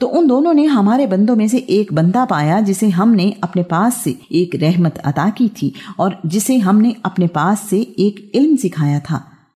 तो उन दोनों ने हमारे बंदों में से एक बंदा पाया जिसे हमने अपने पास से एक रहमत अता की थी और जिसे हमने अपने पास से एक इल्म सिखाया था।